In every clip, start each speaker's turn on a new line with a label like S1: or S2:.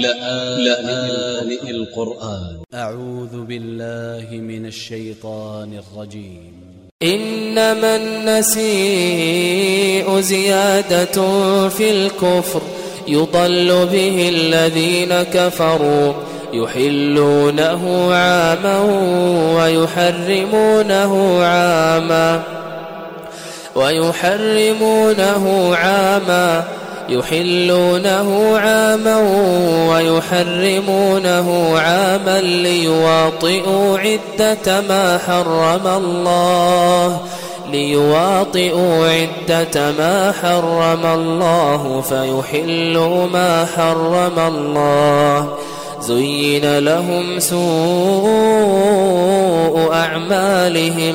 S1: لآن القرآن.
S2: أ ع و ذ ب ا ل ل ه من ا ل ش ي ط ا ن ا ل ج ي م
S3: إنما النسيء زيادة في الكفر. يضل به الذين كفروا. يحلونه عاما ويحرمونه عاما. ويحرمونه عاما. يحلونه عاما ويحرمونه عاما ليواطئوا عدة ما حرم الله ليواطئوا عدة ما حرم الله فيحلوا ما حرم الله زين لهم سوء أعمالهم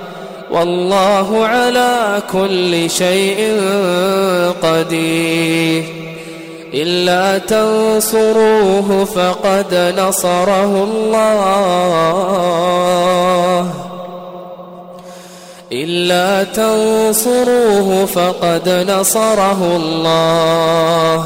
S3: والله على كل شيء قدير. إلا تنصروه فقد نصره الله. إلا تنصروه فقد نصره الله.